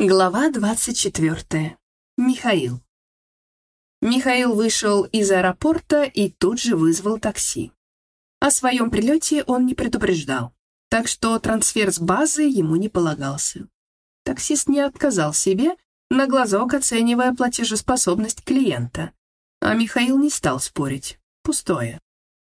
Глава 24. Михаил. Михаил вышел из аэропорта и тут же вызвал такси. О своем прилете он не предупреждал, так что трансфер с базы ему не полагался. Таксист не отказал себе, на глазок оценивая платежеспособность клиента, а Михаил не стал спорить. Пустое.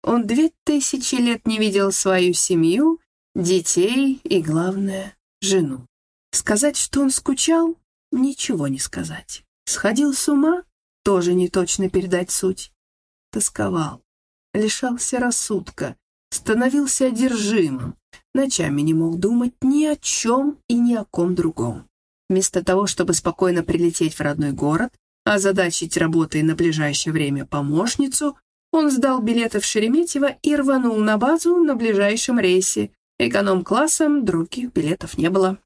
Он две тысячи лет не видел свою семью, детей и, главное, жену. Сказать, что он скучал, ничего не сказать. Сходил с ума, тоже не точно передать суть. Тосковал, лишался рассудка, становился одержимым, ночами не мог думать ни о чем и ни о ком другом. Вместо того, чтобы спокойно прилететь в родной город, озадачить работой на ближайшее время помощницу, он сдал билеты в Шереметьево и рванул на базу на ближайшем рейсе. Эконом-классом других билетов не было.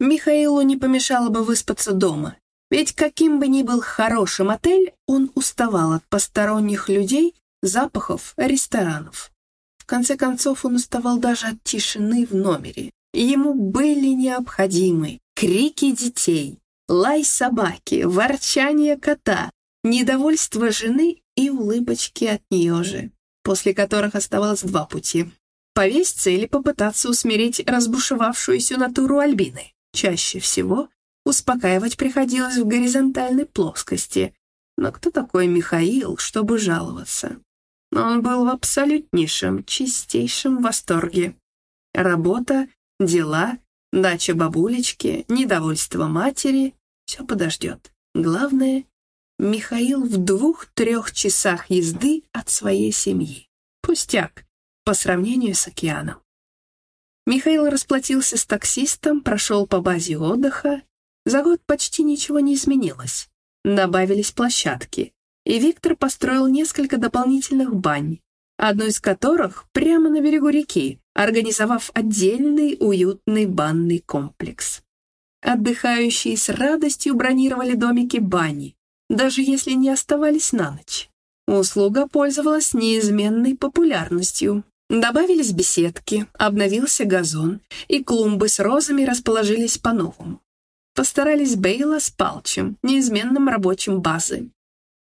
Михаилу не помешало бы выспаться дома, ведь каким бы ни был хорошим отель, он уставал от посторонних людей, запахов, ресторанов. В конце концов, он уставал даже от тишины в номере. Ему были необходимы крики детей, лай собаки, ворчание кота, недовольство жены и улыбочки от нее же, после которых оставалось два пути — повеситься или попытаться усмирить разбушевавшуюся натуру Альбины. Чаще всего успокаивать приходилось в горизонтальной плоскости. Но кто такой Михаил, чтобы жаловаться? Он был в абсолютнейшем, чистейшем восторге. Работа, дела, дача бабулечки, недовольство матери — все подождет. Главное, Михаил в двух-трех часах езды от своей семьи. Пустяк по сравнению с океаном. Михаил расплатился с таксистом, прошел по базе отдыха. За год почти ничего не изменилось. Добавились площадки, и Виктор построил несколько дополнительных бань, одну из которых прямо на берегу реки, организовав отдельный уютный банный комплекс. Отдыхающие с радостью бронировали домики бани, даже если не оставались на ночь. Услуга пользовалась неизменной популярностью. Добавились беседки, обновился газон, и клумбы с розами расположились по-новому. Постарались Бейла с Палчем, неизменным рабочим базы.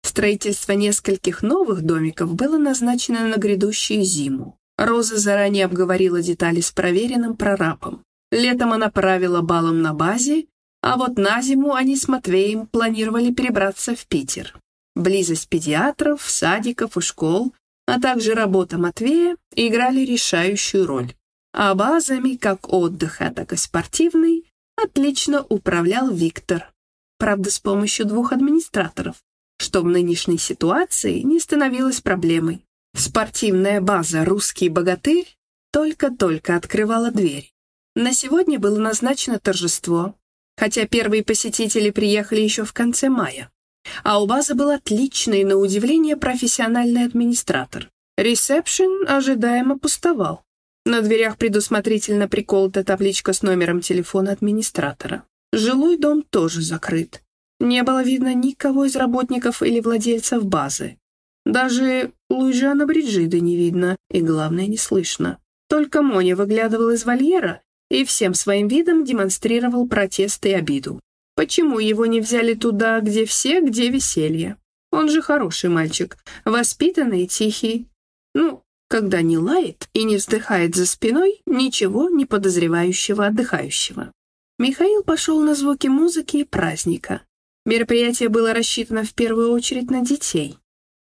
Строительство нескольких новых домиков было назначено на грядущую зиму. Роза заранее обговорила детали с проверенным прорабом. Летом она правила балом на базе, а вот на зиму они с Матвеем планировали перебраться в Питер. Близость педиатров, садиков и школ а также работа Матвея играли решающую роль. А базами как отдыха, так и спортивной отлично управлял Виктор. Правда, с помощью двух администраторов, что в нынешней ситуации не становилось проблемой. Спортивная база «Русский богатырь» только-только открывала дверь. На сегодня было назначено торжество, хотя первые посетители приехали еще в конце мая. А у базы был отличный, на удивление, профессиональный администратор. Ресепшн ожидаемо пустовал. На дверях предусмотрительно приколота табличка с номером телефона администратора. Жилой дом тоже закрыт. Не было видно никого из работников или владельцев базы. Даже Луижана Бриджиды не видно, и, главное, не слышно. Только Моня выглядывал из вольера и всем своим видом демонстрировал протест и обиду. Почему его не взяли туда, где все, где веселье? Он же хороший мальчик, воспитанный и тихий. Ну, когда не лает и не вздыхает за спиной ничего не подозревающего отдыхающего. Михаил пошел на звуки музыки и праздника. Мероприятие было рассчитано в первую очередь на детей.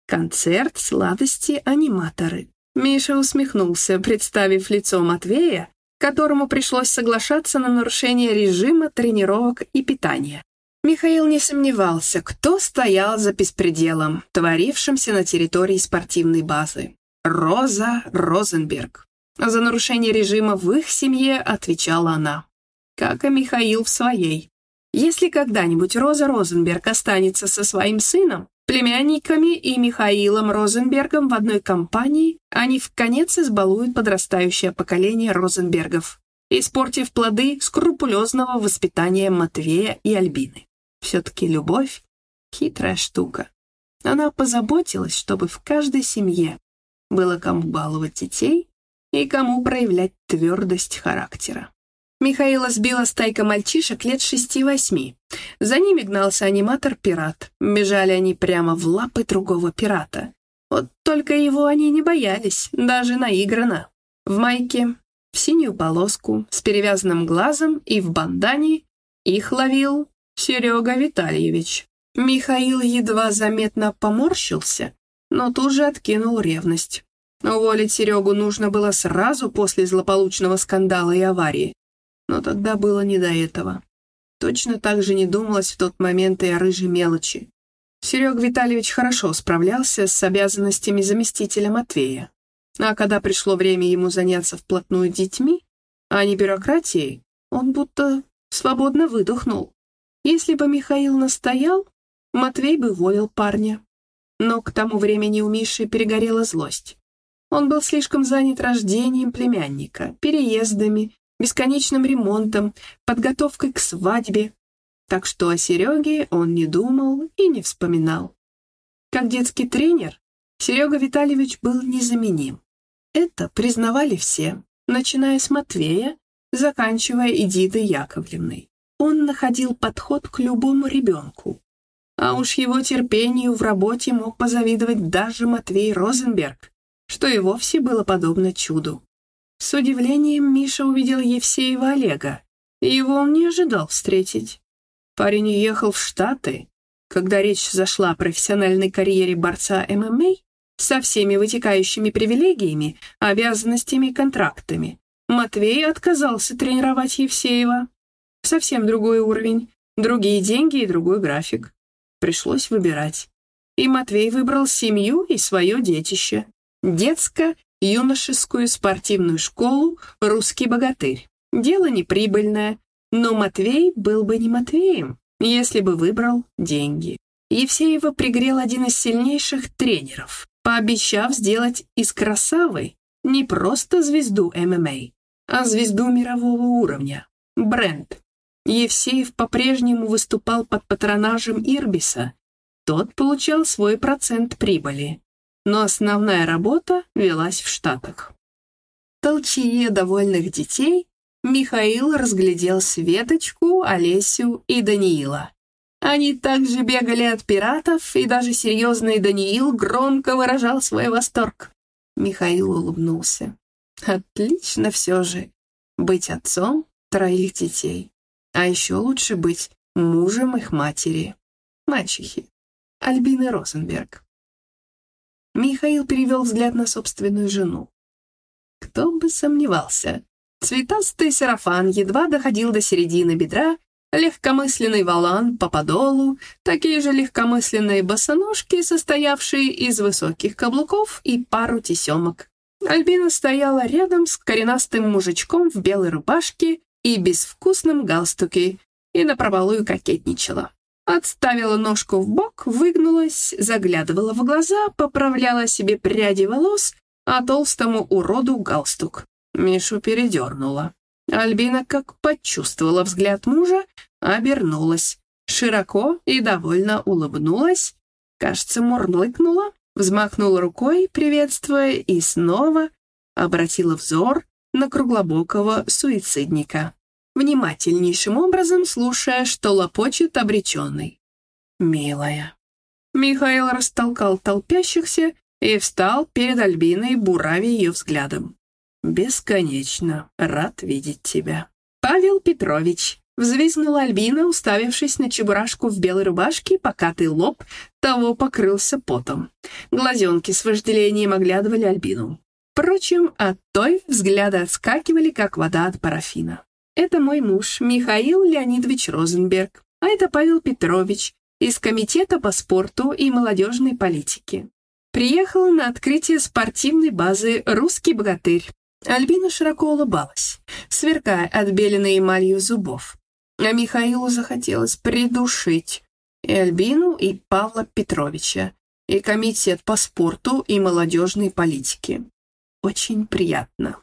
Концерт, сладости, аниматоры. Миша усмехнулся, представив лицо Матвея, которому пришлось соглашаться на нарушение режима, тренировок и питания. Михаил не сомневался, кто стоял за беспределом, творившимся на территории спортивной базы. Роза Розенберг. За нарушение режима в их семье отвечала она. Как и Михаил в своей. Если когда-нибудь Роза Розенберг останется со своим сыном, племянниками и Михаилом Розенбергом в одной компании, они в конец избалуют подрастающее поколение Розенбергов, испортив плоды скрупулезного воспитания Матвея и Альбины. Все-таки любовь — хитрая штука. Она позаботилась, чтобы в каждой семье было кому баловать детей и кому проявлять твердость характера. Михаила сбила стайка мальчишек лет шести-восьми. За ними гнался аниматор-пират. Бежали они прямо в лапы другого пирата. Вот только его они не боялись, даже наигранно. В майке, в синюю полоску, с перевязанным глазом и в бандане их ловил Серега Витальевич. Михаил едва заметно поморщился, но тут же откинул ревность. Уволить Серегу нужно было сразу после злополучного скандала и аварии. Но тогда было не до этого. Точно так же не думалось в тот момент и о рыжей мелочи. Серег Витальевич хорошо справлялся с обязанностями заместителя Матвея. А когда пришло время ему заняться вплотную детьми, а не бюрократией, он будто свободно выдохнул. Если бы Михаил настоял, Матвей бы уволил парня. Но к тому времени у Миши перегорела злость. Он был слишком занят рождением племянника, переездами, бесконечным ремонтом, подготовкой к свадьбе, так что о Сереге он не думал и не вспоминал. Как детский тренер, Серега Витальевич был незаменим. Это признавали все, начиная с Матвея, заканчивая Эдитой Яковлевной. Он находил подход к любому ребенку. А уж его терпению в работе мог позавидовать даже Матвей Розенберг, что и вовсе было подобно чуду. С удивлением Миша увидел Евсеева Олега, его он не ожидал встретить. Парень уехал в Штаты, когда речь зашла о профессиональной карьере борца ММА со всеми вытекающими привилегиями, обязанностями и контрактами. Матвей отказался тренировать Евсеева. Совсем другой уровень, другие деньги и другой график. Пришлось выбирать. И Матвей выбрал семью и свое детище. Детско юношескую спортивную школу «Русский богатырь». Дело неприбыльное, но Матвей был бы не Матвеем, если бы выбрал деньги. Евсеева пригрел один из сильнейших тренеров, пообещав сделать из красавы не просто звезду ММА, а звезду мирового уровня, бренд. Евсеев по-прежнему выступал под патронажем Ирбиса, тот получал свой процент прибыли но основная работа велась в Штатах. В довольных детей Михаил разглядел Светочку, Олесю и Даниила. Они также бегали от пиратов, и даже серьезный Даниил громко выражал свой восторг. Михаил улыбнулся. Отлично все же быть отцом троих детей. А еще лучше быть мужем их матери, мачехи, Альбины Розенберг. Михаил перевел взгляд на собственную жену. Кто бы сомневался. Цветастый сарафан едва доходил до середины бедра, легкомысленный валан по подолу, такие же легкомысленные босоножки, состоявшие из высоких каблуков и пару тесемок. Альбина стояла рядом с коренастым мужичком в белой рубашке и безвкусном галстуке и напропалую кокетничала. Отставила ножку в бок, выгнулась, заглядывала в глаза, поправляла себе пряди волос, а толстому уроду галстук. Мишу передернула. Альбина, как почувствовала взгляд мужа, обернулась. Широко и довольно улыбнулась, кажется, мурлыкнула, взмахнула рукой, приветствуя, и снова обратила взор на круглобокого суицидника внимательнейшим образом слушая, что лопочет обреченный. «Милая». Михаил растолкал толпящихся и встал перед Альбиной, буравя ее взглядом. «Бесконечно рад видеть тебя». «Павел Петрович», — взвизгнула Альбина, уставившись на чебурашку в белой рубашке, покатый лоб того покрылся потом. Глазенки с вожделением оглядывали Альбину. Впрочем, от той взгляды отскакивали, как вода от парафина. Это мой муж, Михаил Леонидович Розенберг, а это Павел Петрович из Комитета по спорту и молодежной политике. Приехал на открытие спортивной базы «Русский богатырь». Альбина широко улыбалась, сверкая отбеленной эмалью зубов. А Михаилу захотелось придушить и Альбину, и Павла Петровича, и Комитет по спорту и молодежной политике. Очень приятно.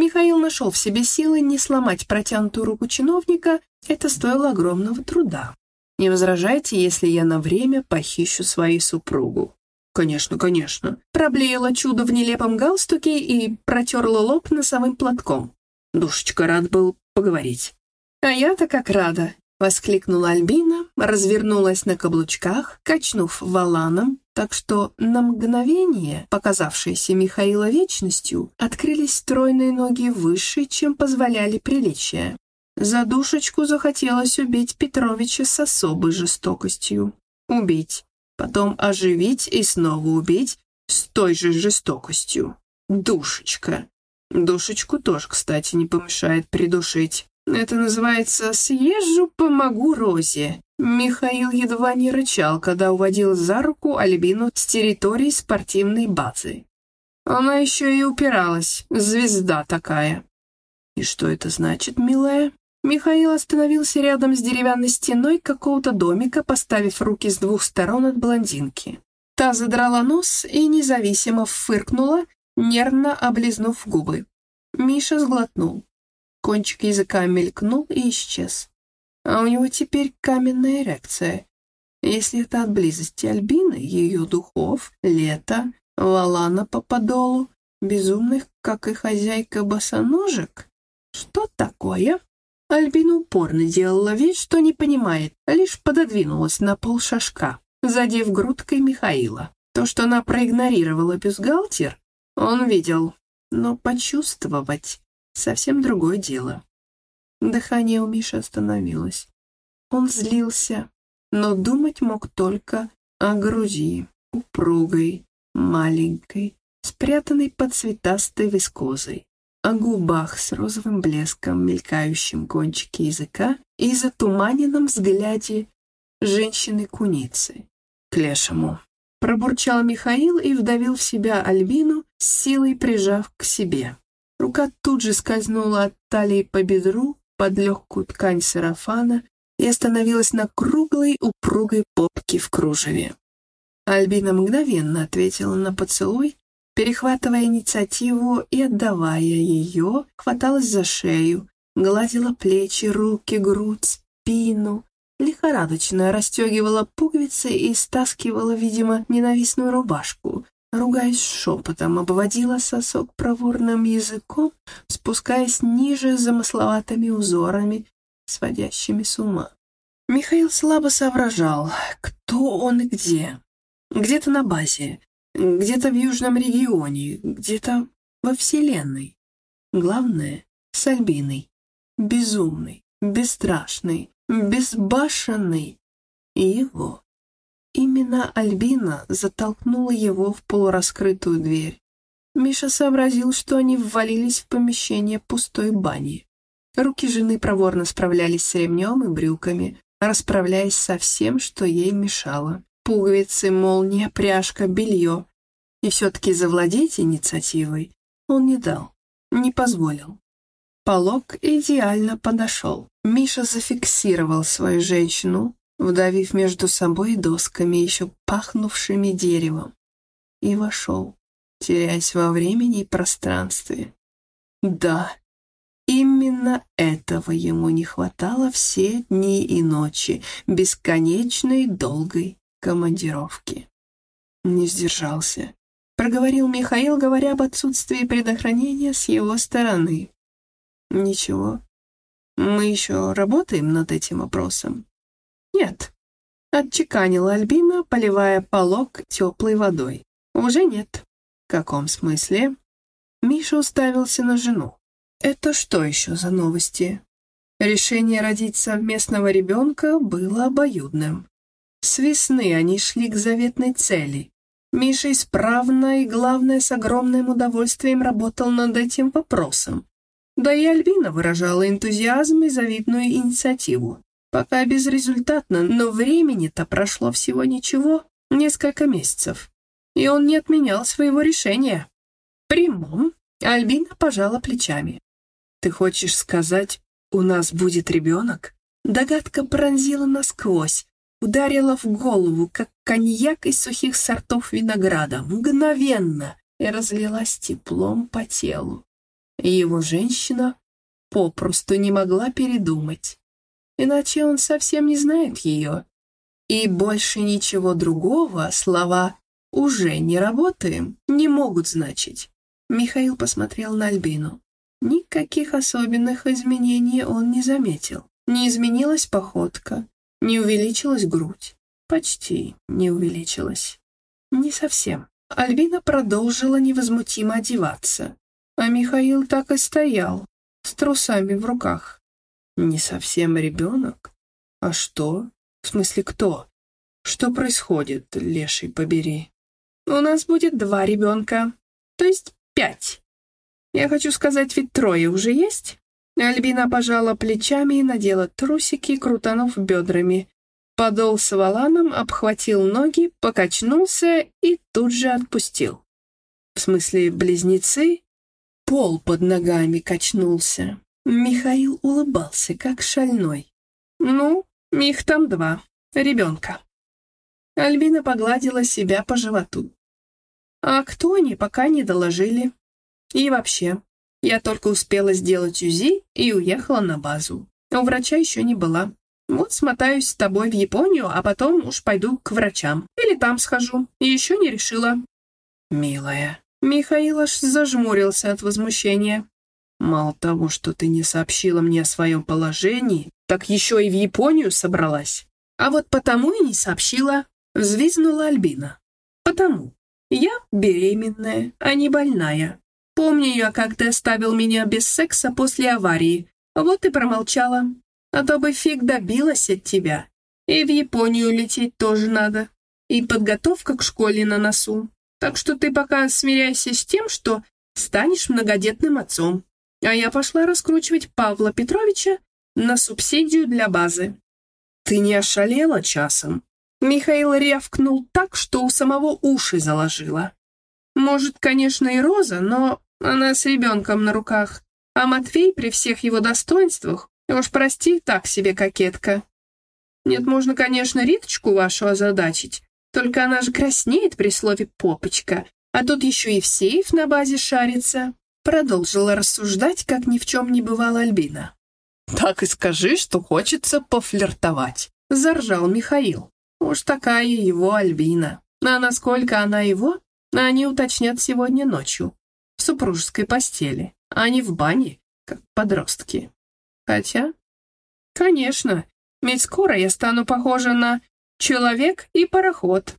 Михаил нашел в себе силы не сломать протянутую руку чиновника, это стоило огромного труда. «Не возражайте, если я на время похищу свою супругу?» «Конечно, конечно», — проблеяло чудо в нелепом галстуке и протерла лоб носовым платком. Душечка рад был поговорить. «А я-то как рада!» — воскликнула Альбина, развернулась на каблучках, качнув валаном, так что на мгновение, показавшееся Михаила вечностью, открылись стройные ноги выше, чем позволяли приличия. За душечку захотелось убить Петровича с особой жестокостью. Убить, потом оживить и снова убить с той же жестокостью. Душечка. Душечку тоже, кстати, не помешает придушить. Это называется «съезжу, помогу Розе». Михаил едва не рычал, когда уводил за руку Альбину с территории спортивной базы. Она еще и упиралась, звезда такая. И что это значит, милая? Михаил остановился рядом с деревянной стеной какого-то домика, поставив руки с двух сторон от блондинки. Та задрала нос и независимо фыркнула, нервно облизнув губы. Миша сглотнул. Кончик языка мелькнул и исчез. А у него теперь каменная эрекция. Если это от близости Альбины, ее духов, лета, валана по подолу, безумных, как и хозяйка босоножек? Что такое? Альбина упорно делала вид, что не понимает, лишь пододвинулась на полшажка, задев грудкой Михаила. То, что она проигнорировала бюстгальтер, он видел, но почувствовать — совсем другое дело. Дыхание у Миши остановилось. Он злился, но думать мог только о груди, упругой, маленькой, спрятанной под цветастой вискозой о губах с розовым блеском, мелькающим кончике языка и затуманенном взгляде женщины-куницы. К лешему. Пробурчал Михаил и вдавил в себя Альбину, силой прижав к себе. Рука тут же скользнула от талии по бедру под легкую ткань сарафана и остановилась на круглой упругой попке в кружеве. Альбина мгновенно ответила на поцелуй, перехватывая инициативу и отдавая ее, хваталась за шею, гладила плечи, руки, грудь, спину, лихорадочно расстегивала пуговицы и стаскивала, видимо, ненавистную рубашку, ругаясь шепотом, обводила сосок проворным языком, спускаясь ниже замысловатыми узорами, сводящими с ума. Михаил слабо соображал, кто он и где. Где-то на базе, где-то в Южном регионе, где-то во Вселенной. Главное — с Альбиной. Безумный, бесстрашный, безбашенный. И его. Именно Альбина затолкнула его в полураскрытую дверь. Миша сообразил, что они ввалились в помещение пустой бани. Руки жены проворно справлялись с ремнем и брюками, расправляясь со всем, что ей мешало пуговицы, молния, пряжка, белье. И все-таки завладеть инициативой он не дал, не позволил. Полок идеально подошел. Миша зафиксировал свою женщину, вдавив между собой досками, еще пахнувшими деревом, и вошел, теряясь во времени и пространстве. Да, именно этого ему не хватало все дни и ночи бесконечной долгой командировки. Не сдержался. Проговорил Михаил, говоря об отсутствии предохранения с его стороны. Ничего. Мы еще работаем над этим вопросом. Нет. Отчеканила Альбина, поливая полок теплой водой. Уже нет. В каком смысле? Миша уставился на жену. Это что еще за новости? Решение родить совместного ребенка было обоюдным. С весны они шли к заветной цели. Миша исправно и, главное, с огромным удовольствием работал над этим вопросом. Да и Альбина выражала энтузиазм и завидную инициативу. Пока безрезультатно, но времени-то прошло всего ничего, несколько месяцев. И он не отменял своего решения. Прямом Альбина пожала плечами. «Ты хочешь сказать, у нас будет ребенок?» Догадка пронзила насквозь, ударила в голову, как коньяк из сухих сортов винограда, мгновенно и разлилась теплом по телу. Его женщина попросту не могла передумать, иначе он совсем не знает ее. И больше ничего другого слова «уже не работаем» не могут значить. Михаил посмотрел на Альбину. Никаких особенных изменений он не заметил. Не изменилась походка, не увеличилась грудь. Почти не увеличилась. Не совсем. Альбина продолжила невозмутимо одеваться, а Михаил так и стоял, с трусами в руках. Не совсем ребенок? А что? В смысле, кто? Что происходит, леший побери? У нас будет два ребенка, то есть пять. Я хочу сказать, ведь трое уже есть. Альбина пожала плечами и надела трусики, крутанув бедрами. Подол с валаном обхватил ноги, покачнулся и тут же отпустил. В смысле, близнецы? Пол под ногами качнулся. Михаил улыбался, как шальной. «Ну, их там два. Ребенка». Альбина погладила себя по животу. «А кто они, пока не доложили?» «И вообще, я только успела сделать УЗИ и уехала на базу. У врача еще не была. Вот смотаюсь с тобой в Японию, а потом уж пойду к врачам. Или там схожу. Еще не решила». «Милая». Михаил аж зажмурился от возмущения. «Мало того, что ты не сообщила мне о своем положении, так еще и в Японию собралась. А вот потому и не сообщила», — взвизгнула Альбина. «Потому. Я беременная, а не больная. Помню я, как ты оставил меня без секса после аварии. Вот и промолчала. А то бы фиг добилась от тебя. И в Японию лететь тоже надо. И подготовка к школе на носу. Так что ты пока смиряйся с тем, что станешь многодетным отцом. А я пошла раскручивать Павла Петровича на субсидию для базы. Ты не ошалела часом? Михаил рявкнул так, что у самого уши заложило. Может, конечно, и Роза, но она с ребенком на руках, а Матвей при всех его достоинствах, уж прости, так себе кокетка. Нет, можно, конечно, Риточку вашу озадачить, только она же краснеет при слове «попочка», а тут еще и в сейф на базе шарится. Продолжила рассуждать, как ни в чем не бывало Альбина. «Так и скажи, что хочется пофлиртовать», — заржал Михаил. «Уж такая его Альбина. А насколько она его, они уточнят сегодня ночью в супружеской постели, а не в бане, как подростки. Хотя, конечно, ведь скоро я стану похожа на человек и пароход.